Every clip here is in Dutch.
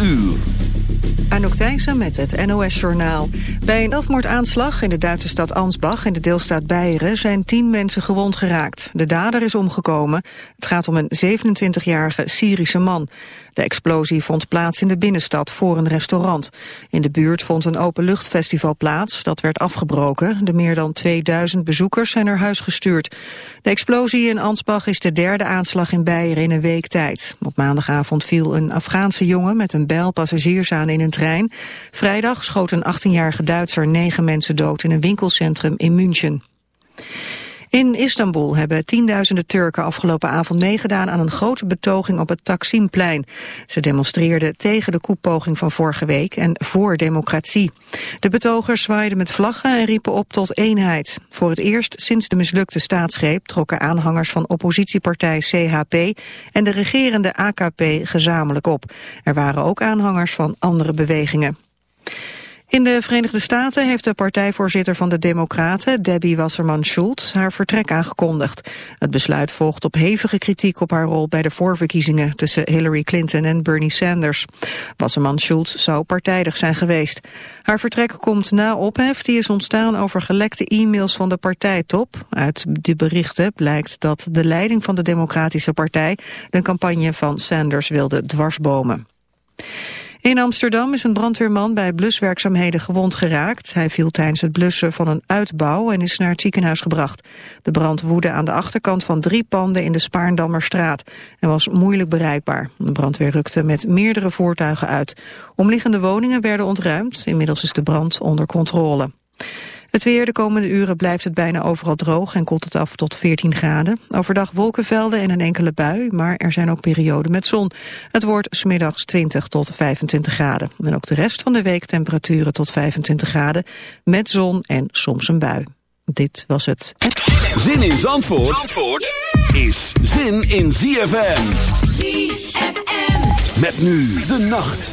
uur. Met het NOS-journaal. Bij een afmoordaanslag in de Duitse stad Ansbach in de deelstaat Beieren zijn tien mensen gewond geraakt. De dader is omgekomen. Het gaat om een 27-jarige Syrische man. De explosie vond plaats in de binnenstad voor een restaurant. In de buurt vond een openluchtfestival plaats, dat werd afgebroken. De meer dan 2000 bezoekers zijn naar huis gestuurd. De explosie in Ansbach is de derde aanslag in Beieren in een week tijd. Op maandagavond viel een Afghaanse jongen met een bijl passagiers aan in een trein. Vrijdag schoot een 18-jarige Duitser negen mensen dood in een winkelcentrum in München. In Istanbul hebben tienduizenden Turken afgelopen avond meegedaan aan een grote betoging op het Taksimplein. Ze demonstreerden tegen de koepoging van vorige week en voor democratie. De betogers zwaaiden met vlaggen en riepen op tot eenheid. Voor het eerst sinds de mislukte staatsgreep trokken aanhangers van oppositiepartij CHP en de regerende AKP gezamenlijk op. Er waren ook aanhangers van andere bewegingen. In de Verenigde Staten heeft de partijvoorzitter van de Democraten, Debbie Wasserman-Schultz, haar vertrek aangekondigd. Het besluit volgt op hevige kritiek op haar rol bij de voorverkiezingen tussen Hillary Clinton en Bernie Sanders. Wasserman-Schultz zou partijdig zijn geweest. Haar vertrek komt na ophef die is ontstaan over gelekte e-mails van de partijtop. Uit die berichten blijkt dat de leiding van de Democratische Partij de campagne van Sanders wilde dwarsbomen. In Amsterdam is een brandweerman bij bluswerkzaamheden gewond geraakt. Hij viel tijdens het blussen van een uitbouw en is naar het ziekenhuis gebracht. De brand woedde aan de achterkant van drie panden in de Spaarndammerstraat en was moeilijk bereikbaar. De brandweer rukte met meerdere voertuigen uit. Omliggende woningen werden ontruimd. Inmiddels is de brand onder controle. Het weer de komende uren blijft het bijna overal droog en koelt het af tot 14 graden. Overdag wolkenvelden en een enkele bui, maar er zijn ook perioden met zon. Het wordt smiddags 20 tot 25 graden. En ook de rest van de week temperaturen tot 25 graden met zon en soms een bui. Dit was het. Zin in Zandvoort, Zandvoort is zin in ZFM. ZFM. Met nu de nacht.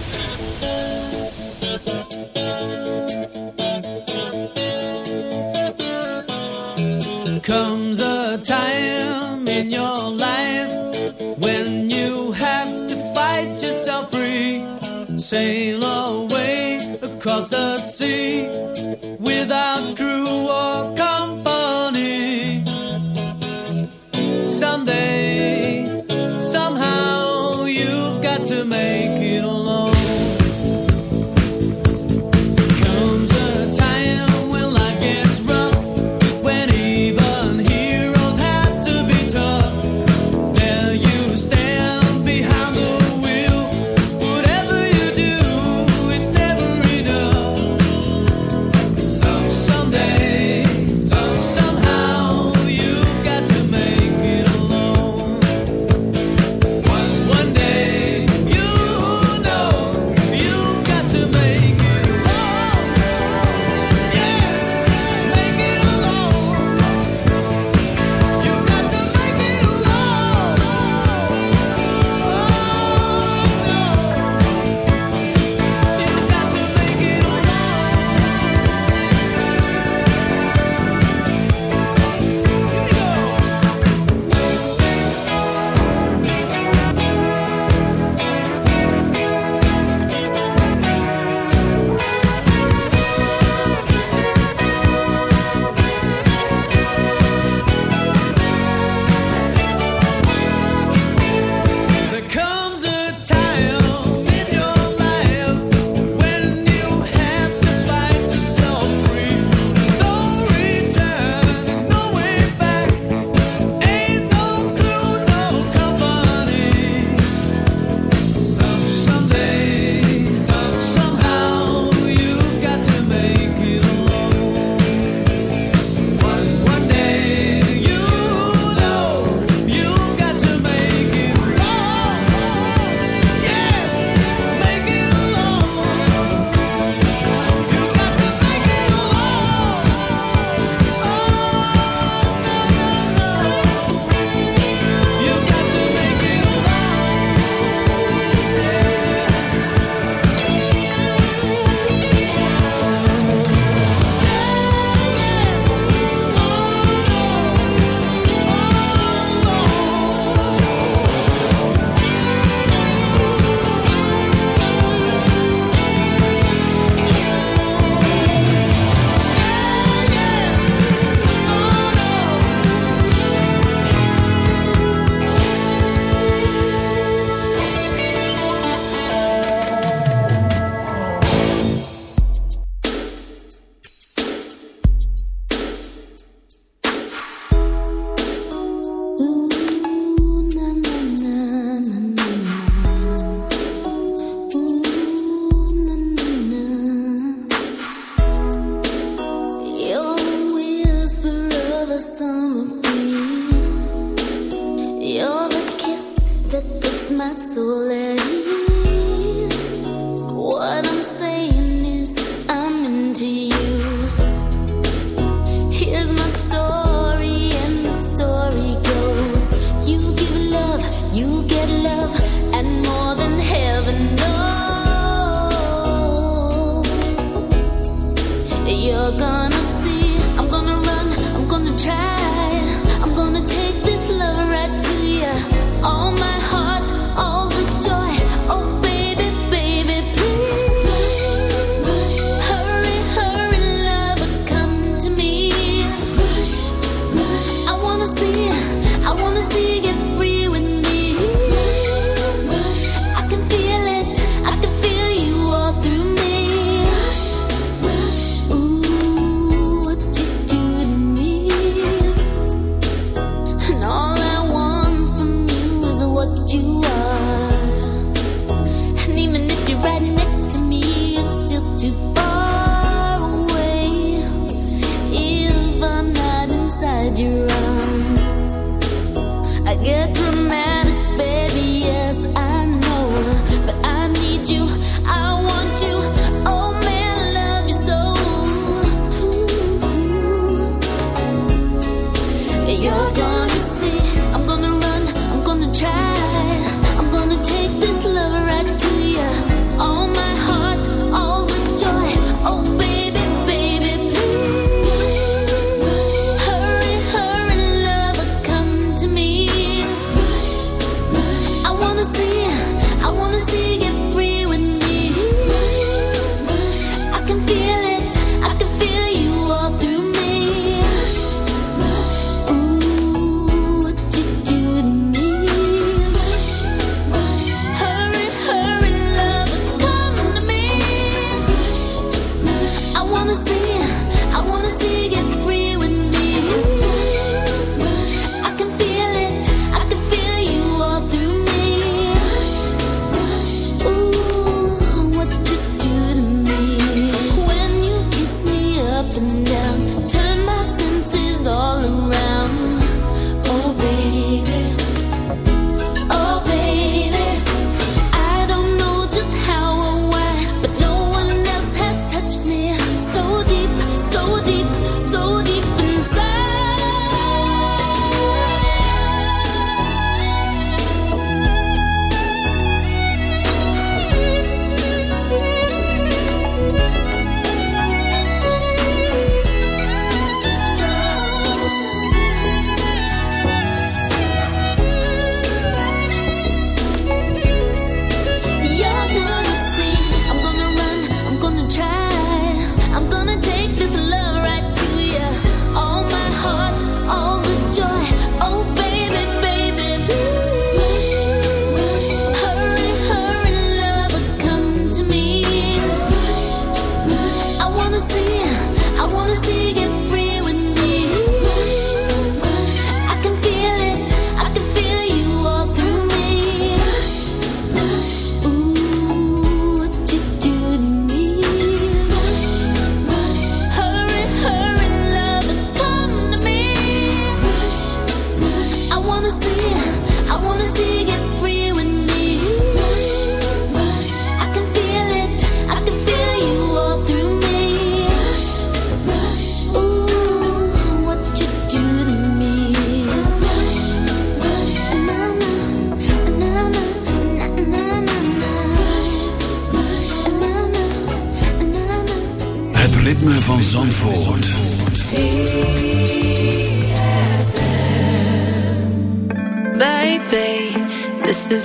You're the kiss that puts my soul in.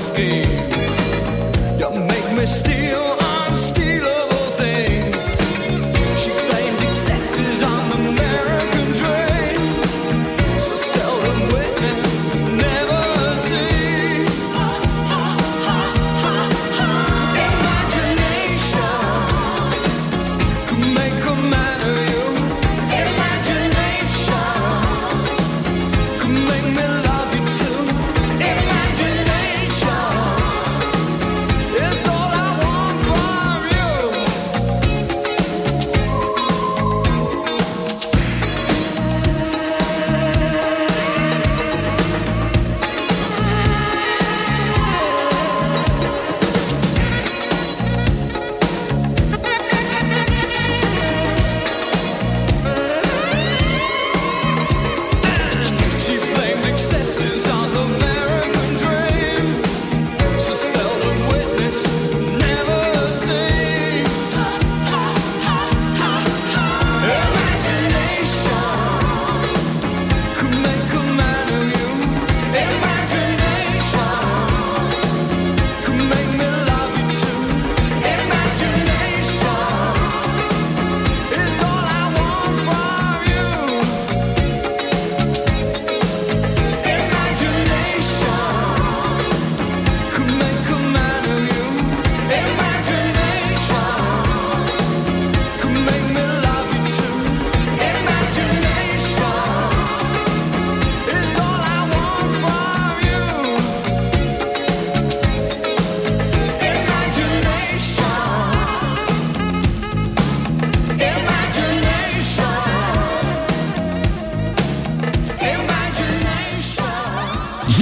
schemes. You make me steal, I'm stealing.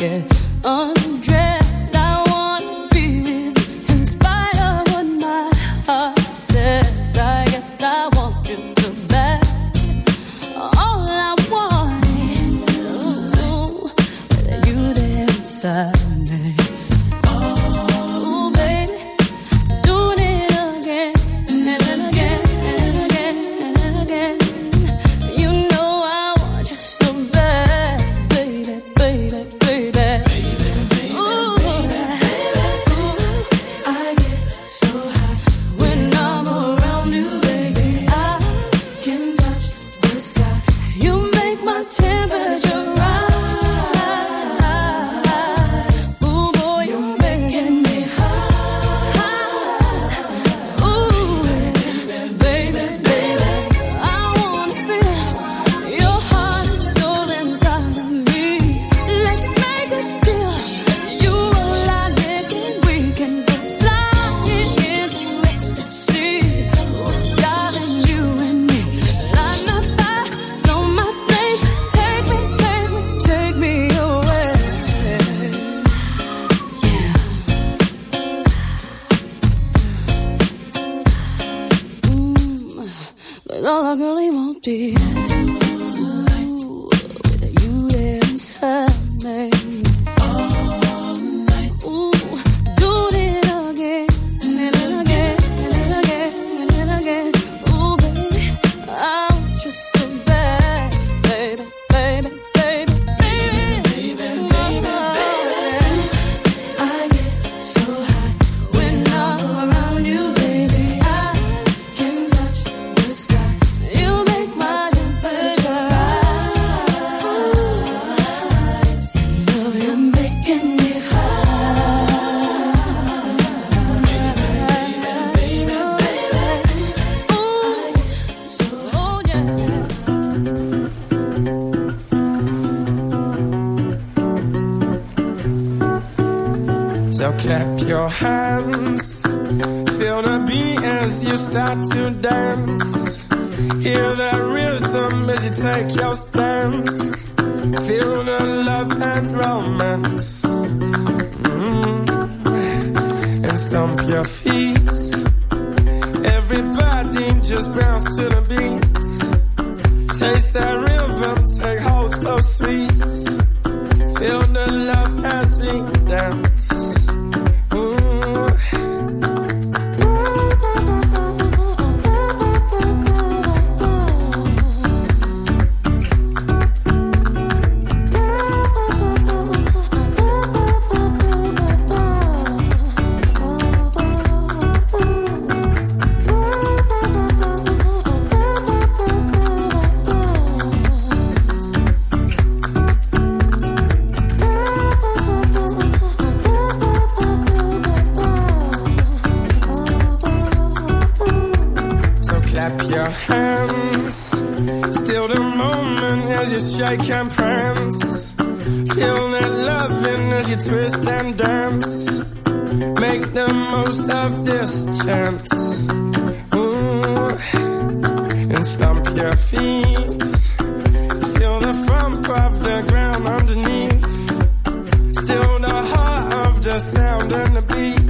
get on. Oh, sound and the beat.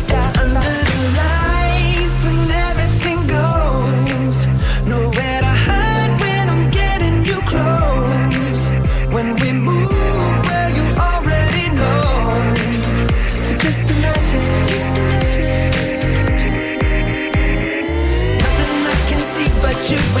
shoot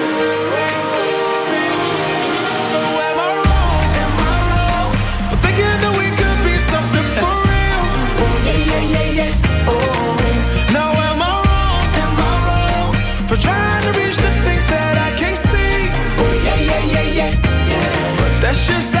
Just